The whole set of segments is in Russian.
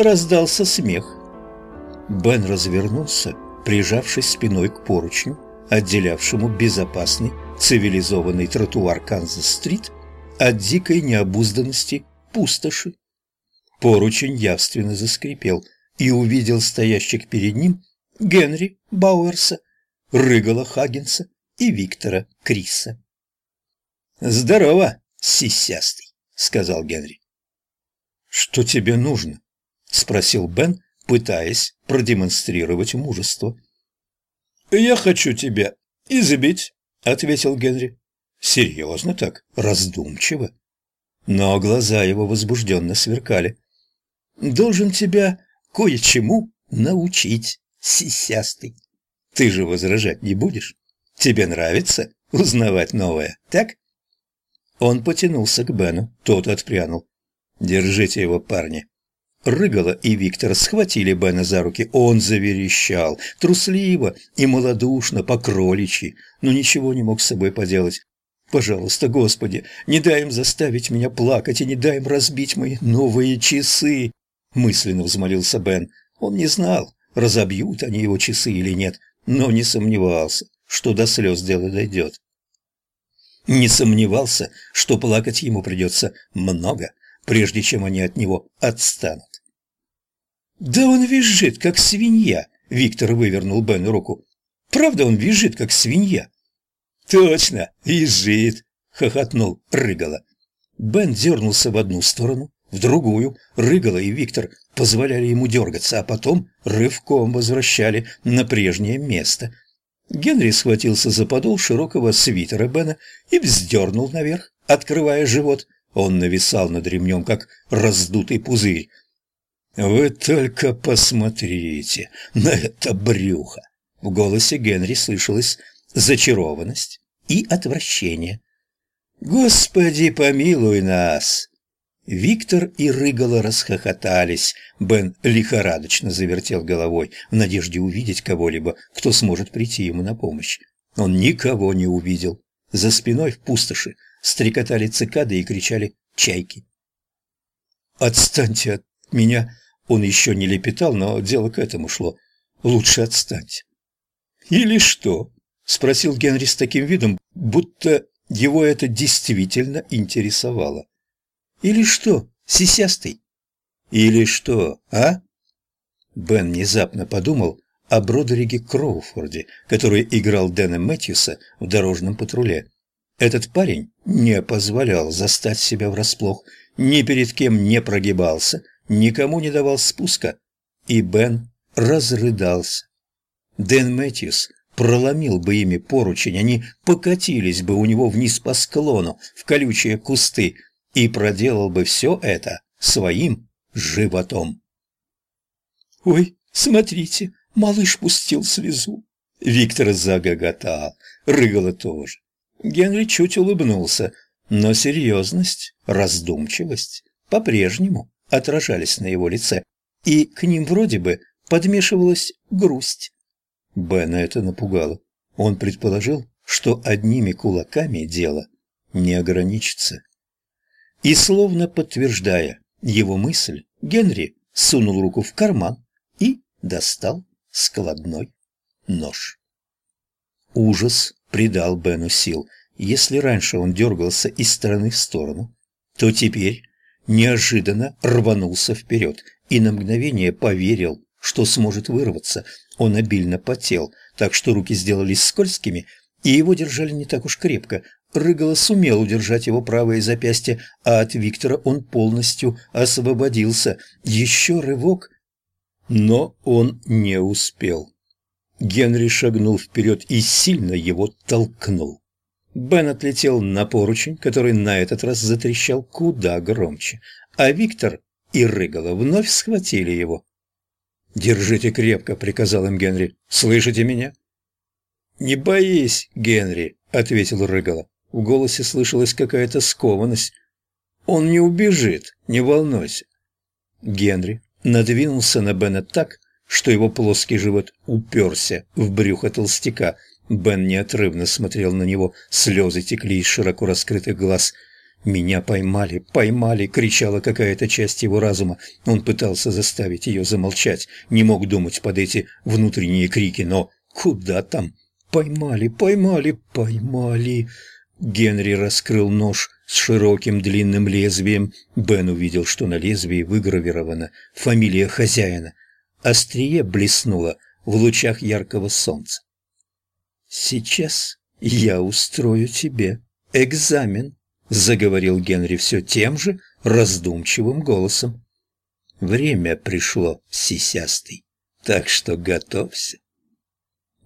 раздался смех. Бен развернулся, прижавшись спиной к поручню, отделявшему безопасный цивилизованный тротуар Канзас-стрит от дикой необузданности пустоши. Поручень явственно заскрипел и увидел стоящих перед ним Генри Бауэрса, Рыгала Хагенса и Виктора Криса. «Здорово, сисястый», — сказал Генри. «Что тебе нужно?» — спросил Бен, пытаясь продемонстрировать мужество. «Я хочу тебя избить», — ответил Генри. «Серьезно так? Раздумчиво?» Но глаза его возбужденно сверкали. «Должен тебя кое-чему научить, сисястый. Ты же возражать не будешь? Тебе нравится узнавать новое, так?» Он потянулся к Бену, тот отпрянул. «Держите его, парни!» Рыгала и Виктор схватили Бена за руки. Он заверещал, трусливо и малодушно, по-кроличьи, но ничего не мог с собой поделать. «Пожалуйста, Господи, не дай им заставить меня плакать и не дай им разбить мои новые часы!» Мысленно взмолился Бен. Он не знал, разобьют они его часы или нет, но не сомневался, что до слез дело дойдет. Не сомневался, что плакать ему придется много, прежде чем они от него отстанут. «Да он визжит, как свинья!» — Виктор вывернул Бену руку. «Правда он визжит, как свинья?» «Точно, визжит!» — хохотнул Рыгала. Бен дернулся в одну сторону, в другую. Рыгала и Виктор позволяли ему дергаться, а потом рывком возвращали на прежнее место. Генри схватился за подол широкого свитера Бена и вздернул наверх, открывая живот. Он нависал над ремнем, как раздутый пузырь. «Вы только посмотрите на это брюхо!» В голосе Генри слышалась зачарованность и отвращение. «Господи, помилуй нас!» Виктор и Рыгала расхохотались. Бен лихорадочно завертел головой в надежде увидеть кого-либо, кто сможет прийти ему на помощь. Он никого не увидел. За спиной в пустоши стрекотали цикады и кричали чайки. «Отстаньте от меня!» Он еще не лепетал, но дело к этому шло. «Лучше отстаньте». «Или что?» — спросил Генри с таким видом, будто его это действительно интересовало. «Или что, сисястый?» «Или что, а?» Бен внезапно подумал о Бродериге Кроуфорде, который играл Дэна Мэтьюса в «Дорожном патруле». Этот парень не позволял застать себя врасплох, ни перед кем не прогибался, никому не давал спуска, и Бен разрыдался. Дэн Мэтьюс проломил бы ими поручень, они покатились бы у него вниз по склону, в колючие кусты, и проделал бы все это своим животом. «Ой, смотрите, малыш пустил слезу!» Виктор загоготал, рыгало тоже. Генри чуть улыбнулся, но серьезность, раздумчивость по-прежнему отражались на его лице, и к ним вроде бы подмешивалась грусть. Бена это напугало. Он предположил, что одними кулаками дело не ограничится. И словно подтверждая его мысль, Генри сунул руку в карман и достал складной нож. Ужас придал Бену сил. Если раньше он дергался из стороны в сторону, то теперь неожиданно рванулся вперед и на мгновение поверил, что сможет вырваться. Он обильно потел, так что руки сделались скользкими, и его держали не так уж крепко. Рыгало сумел удержать его правое запястье, а от Виктора он полностью освободился. Еще рывок, но он не успел. Генри шагнул вперед и сильно его толкнул. Бен отлетел на поручень, который на этот раз затрещал куда громче, а Виктор и Рыгало вновь схватили его. «Держите крепко», — приказал им Генри. «Слышите меня?» «Не боись, Генри», — ответил Рыгало. В голосе слышалась какая-то скованность. «Он не убежит, не волнуйся». Генри надвинулся на Бена так, что его плоский живот уперся в брюхо толстяка. Бен неотрывно смотрел на него, слезы текли из широко раскрытых глаз. «Меня поймали, поймали!» — кричала какая-то часть его разума. Он пытался заставить ее замолчать, не мог думать под эти внутренние крики, но куда там? «Поймали, поймали, поймали!» Генри раскрыл нож с широким длинным лезвием. Бен увидел, что на лезвии выгравирована фамилия хозяина. Острие блеснуло в лучах яркого солнца. «Сейчас я устрою тебе экзамен», — заговорил Генри все тем же раздумчивым голосом. «Время пришло, сисястый, так что готовься».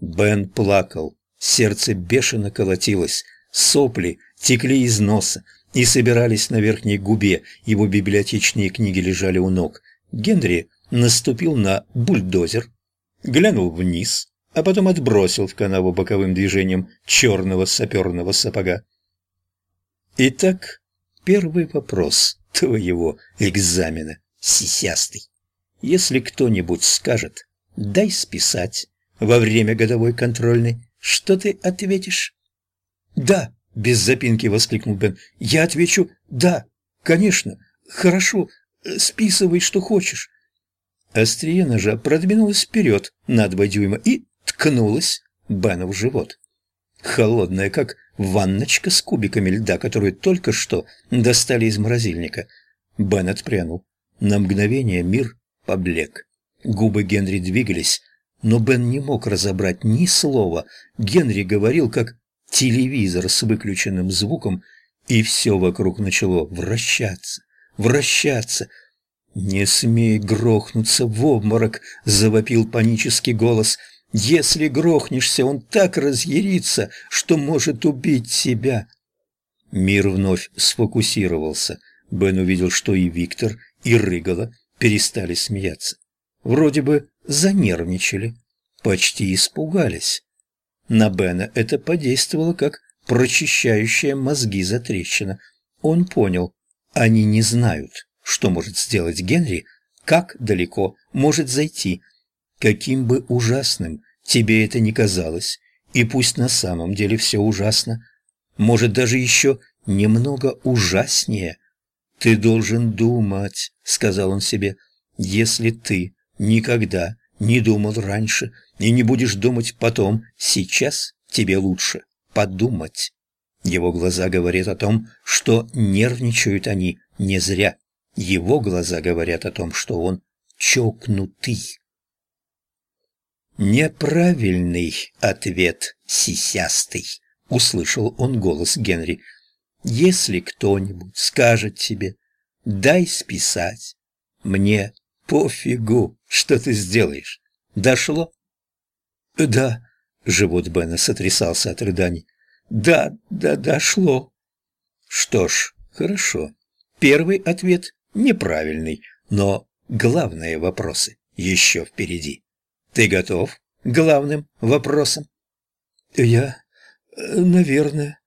Бен плакал, сердце бешено колотилось, сопли текли из носа и собирались на верхней губе, его библиотечные книги лежали у ног. Генри наступил на бульдозер, глянул вниз, а потом отбросил в канаву боковым движением черного саперного сапога. Итак, первый вопрос твоего экзамена, сисястый. Если кто-нибудь скажет «дай списать» во время годовой контрольной, что ты ответишь? «Да!» — без запинки воскликнул Бен. «Я отвечу «да», конечно, хорошо, списывай, что хочешь». Острие ножа продвинулось вперед на два дюйма и ткнулось Бену в живот. Холодная, как ванночка с кубиками льда, которую только что достали из морозильника. Бен отпрянул. На мгновение мир поблек. Губы Генри двигались, но Бен не мог разобрать ни слова. Генри говорил, как телевизор с выключенным звуком, и все вокруг начало вращаться, вращаться. «Не смей грохнуться в обморок!» — завопил панический голос. «Если грохнешься, он так разъярится, что может убить себя!» Мир вновь сфокусировался. Бен увидел, что и Виктор, и Рыгала перестали смеяться. Вроде бы занервничали, почти испугались. На Бена это подействовало как прочищающая мозги затрещина. Он понял, они не знают, что может сделать Генри, как далеко может зайти. Каким бы ужасным тебе это ни казалось, и пусть на самом деле все ужасно, может даже еще немного ужаснее. «Ты должен думать», — сказал он себе, — «если ты никогда не думал раньше и не будешь думать потом. Сейчас тебе лучше подумать. Его глаза говорят о том, что нервничают они не зря. Его глаза говорят о том, что он чокнутый. «Неправильный ответ, сисястый», — услышал он голос Генри. «Если кто-нибудь скажет тебе, дай списать, мне пофигу, что ты сделаешь. Дошло? Да, живот Бена сотрясался от рыданий. Да, да, дошло. Что ж, хорошо. Первый ответ неправильный, но главные вопросы еще впереди. Ты готов к главным вопросам? Я, наверное.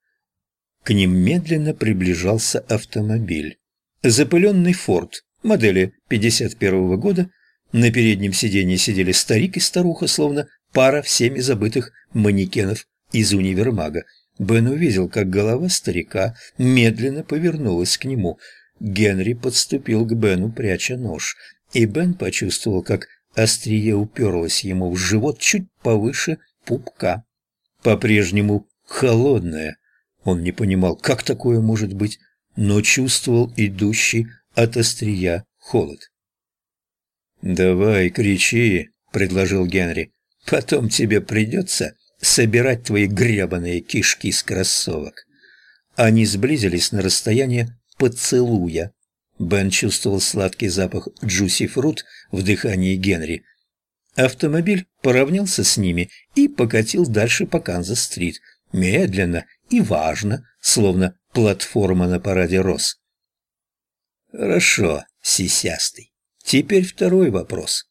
К ним медленно приближался автомобиль. Запыленный форт модели 51 -го года на переднем сиденье сидели старик и старуха, словно пара всеми забытых манекенов из универмага. Бен увидел, как голова старика медленно повернулась к нему. Генри подступил к Бену, пряча нож, и Бен почувствовал, как острие уперлось ему в живот чуть повыше пупка. По-прежнему холодное. Он не понимал, как такое может быть, но чувствовал идущий от острия холод. «Давай, кричи», — предложил Генри. «Потом тебе придется собирать твои гребаные кишки с кроссовок». Они сблизились на расстояние поцелуя. Бен чувствовал сладкий запах джуси фрут в дыхании Генри. Автомобиль поравнялся с ними и покатил дальше по Канзас-стрит, медленно и важно, словно платформа на параде роз. «Хорошо, сисястый. Теперь второй вопрос.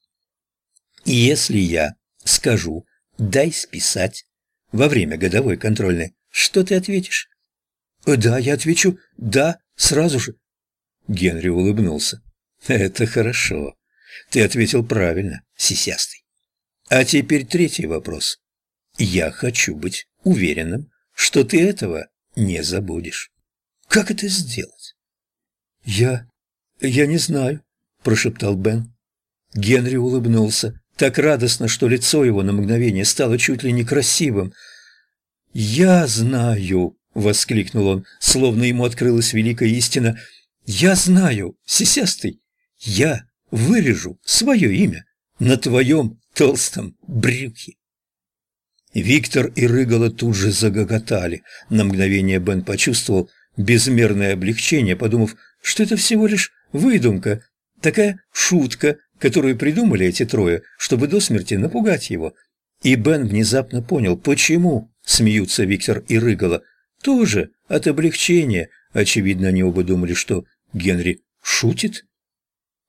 Если я скажу «дай списать» во время годовой контрольной, что ты ответишь? Да, я отвечу «да» сразу же. Генри улыбнулся. Это хорошо. Ты ответил правильно, сисястый. А теперь третий вопрос. Я хочу быть уверенным, что ты этого не забудешь. Как это сделать? Я... я не знаю, прошептал Бен. Генри улыбнулся, так радостно, что лицо его на мгновение стало чуть ли не красивым. «Я знаю!» — воскликнул он, словно ему открылась великая истина. «Я знаю, сисястый, я вырежу свое имя на твоем толстом брюхе». Виктор и Рыгала тут же загоготали. На мгновение Бен почувствовал безмерное облегчение, подумав, что это всего лишь выдумка, такая шутка, которую придумали эти трое, чтобы до смерти напугать его. И Бен внезапно понял, почему смеются Виктор и Рыгала. Тоже от облегчения. Очевидно, они оба думали, что Генри шутит.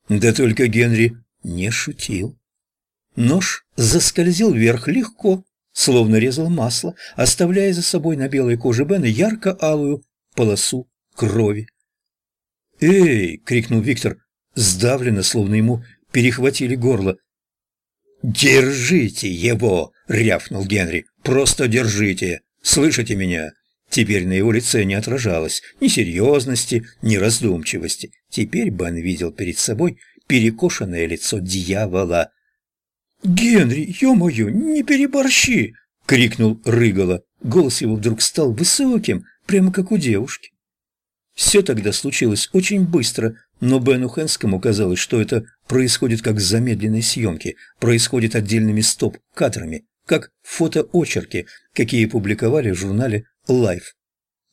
Да только Генри не шутил. Нож заскользил вверх легко, словно резал масло, оставляя за собой на белой коже Бена ярко-алую полосу крови. «Эй!» — крикнул Виктор, сдавленно, словно ему перехватили горло. «Держите его!» — рявкнул Генри. «Просто держите! Слышите меня?» Теперь на его лице не отражалось ни серьезности, ни раздумчивости. Теперь Бен видел перед собой перекошенное лицо дьявола. «Генри, ё-моё, не переборщи!» — крикнул Рыгала. Голос его вдруг стал высоким, прямо как у девушки. Все тогда случилось очень быстро, но Бену Хэнскому казалось, что это происходит как в замедленной съемке, происходит отдельными стоп-кадрами, как фотоочерки, какие публиковали в журнале Life.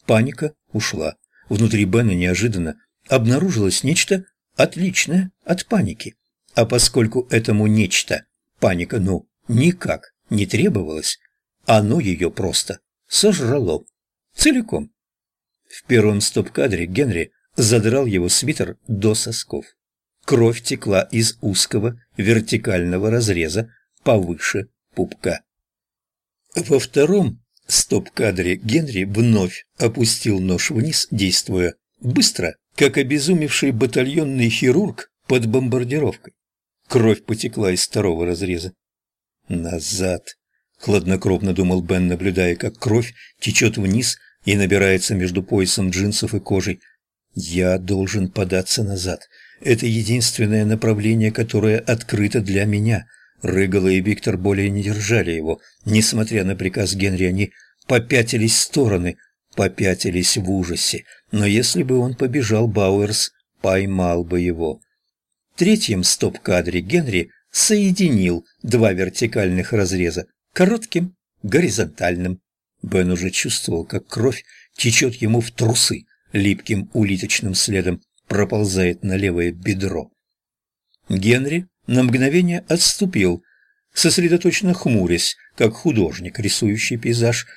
Паника ушла. Внутри Бена неожиданно обнаружилось нечто отличное от паники. А поскольку этому нечто, паника, ну, никак не требовалось, оно ее просто сожрало. Целиком. В первом стоп-кадре Генри задрал его свитер до сосков. Кровь текла из узкого вертикального разреза повыше пупка. Во втором стоп-кадре Генри вновь опустил нож вниз, действуя быстро, как обезумевший батальонный хирург под бомбардировкой. Кровь потекла из второго разреза. «Назад!» — хладнокровно думал Бен, наблюдая, как кровь течет вниз и набирается между поясом джинсов и кожей. Я должен податься назад. Это единственное направление, которое открыто для меня. Рыгала и Виктор более не держали его. Несмотря на приказ Генри, они попятились в стороны, попятились в ужасе. Но если бы он побежал, Бауэрс поймал бы его. В третьем стоп-кадре Генри соединил два вертикальных разреза коротким, горизонтальным. Бен уже чувствовал, как кровь течет ему в трусы липким улиточным следом проползает на левое бедро. Генри на мгновение отступил, сосредоточенно хмурясь, как художник, рисующий пейзаж,